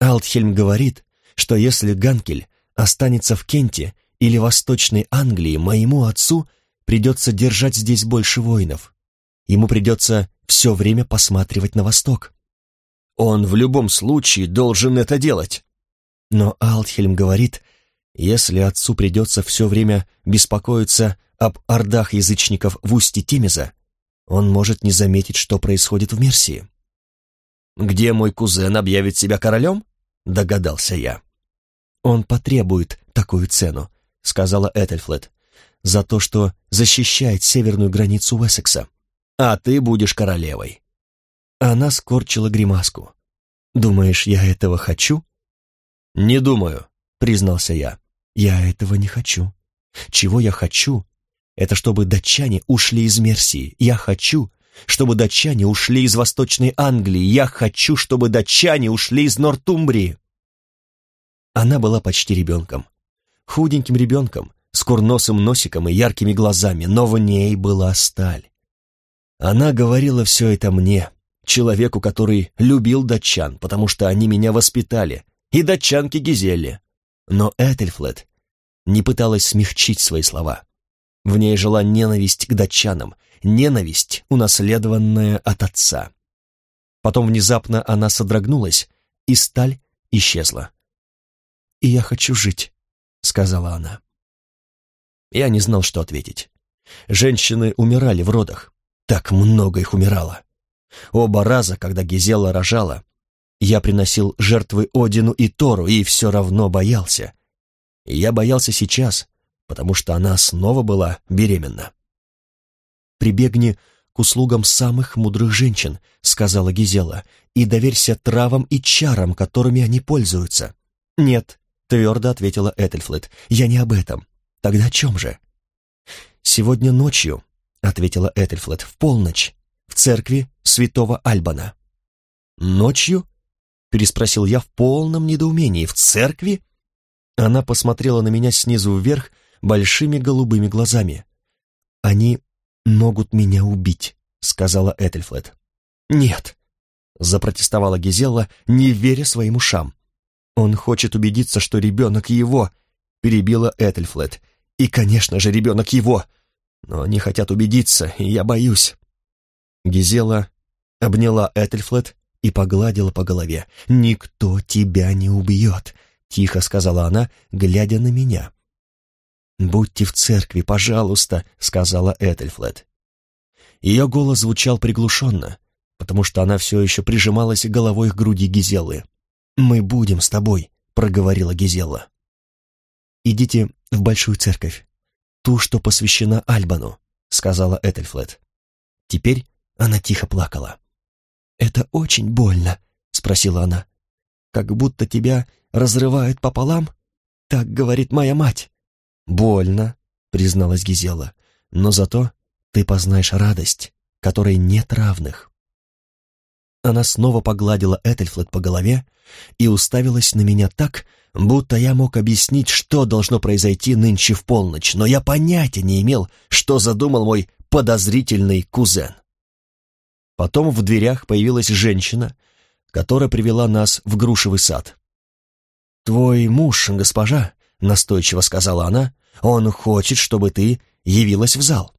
Алтхельм говорит, что если Ганкель останется в Кенте или Восточной Англии, моему отцу придется держать здесь больше воинов. Ему придется все время посматривать на восток. Он в любом случае должен это делать. Но Алтхельм говорит, если отцу придется все время беспокоиться об ордах язычников в устье Тимеза, он может не заметить, что происходит в Мерсии. «Где мой кузен объявит себя королем?» — догадался я. «Он потребует такую цену», — сказала Этельфлет, «за то, что защищает северную границу Уэссекса. А ты будешь королевой. Она скорчила гримаску. «Думаешь, я этого хочу?» «Не думаю», — признался я. «Я этого не хочу. Чего я хочу? Это чтобы датчане ушли из Мерсии. Я хочу, чтобы датчане ушли из Восточной Англии. Я хочу, чтобы датчане ушли из Нортумбрии». Она была почти ребенком. Худеньким ребенком, с курносым носиком и яркими глазами, но в ней была сталь. Она говорила все это мне, человеку, который любил датчан, потому что они меня воспитали, и датчанки Гизели. Но Этельфлет не пыталась смягчить свои слова. В ней жила ненависть к датчанам, ненависть, унаследованная от отца. Потом внезапно она содрогнулась, и сталь исчезла. «И я хочу жить», — сказала она. Я не знал, что ответить. Женщины умирали в родах. Так много их умирало. Оба раза, когда Гизела рожала, я приносил жертвы Одину и Тору и все равно боялся. Я боялся сейчас, потому что она снова была беременна. «Прибегни к услугам самых мудрых женщин», — сказала Гизела, «и доверься травам и чарам, которыми они пользуются». «Нет», — твердо ответила Этельфлет, — «я не об этом. Тогда о чем же?» «Сегодня ночью», — ответила Этельфлет, — «в полночь церкви святого Альбана. «Ночью?» — переспросил я в полном недоумении. «В церкви?» Она посмотрела на меня снизу вверх большими голубыми глазами. «Они могут меня убить», — сказала Этельфлет. «Нет», — запротестовала Гизелла, не веря своим ушам. «Он хочет убедиться, что ребенок его», — перебила Этельфлет. «И, конечно же, ребенок его. Но они хотят убедиться, и я боюсь». Гизела обняла Этельфлет и погладила по голове. «Никто тебя не убьет», — тихо сказала она, глядя на меня. «Будьте в церкви, пожалуйста», — сказала Этельфлет. Ее голос звучал приглушенно, потому что она все еще прижималась головой к груди Гизелы. «Мы будем с тобой», — проговорила Гизела. «Идите в большую церковь, ту, что посвящена Альбану», — сказала Этельфлет. Теперь она тихо плакала. «Это очень больно», — спросила она. «Как будто тебя разрывают пополам? Так говорит моя мать». «Больно», — призналась Гизела, «но зато ты познаешь радость, которой нет равных». Она снова погладила Этельфлет по голове и уставилась на меня так, будто я мог объяснить, что должно произойти нынче в полночь, но я понятия не имел, что задумал мой подозрительный кузен. Потом в дверях появилась женщина, которая привела нас в грушевый сад. «Твой муж, госпожа», — настойчиво сказала она, — «он хочет, чтобы ты явилась в зал».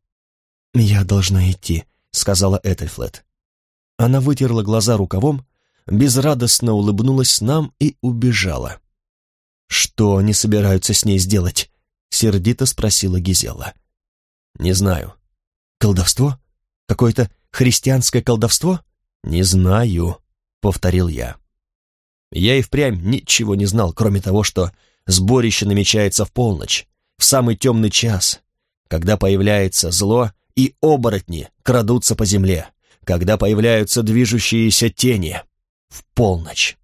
«Я должна идти», — сказала Этельфлет. Она вытерла глаза рукавом, безрадостно улыбнулась нам и убежала. «Что они собираются с ней сделать?» — сердито спросила Гизела. «Не знаю. Колдовство? Какое-то христианское колдовство? Не знаю, повторил я. Я и впрямь ничего не знал, кроме того, что сборище намечается в полночь, в самый темный час, когда появляется зло и оборотни крадутся по земле, когда появляются движущиеся тени. В полночь.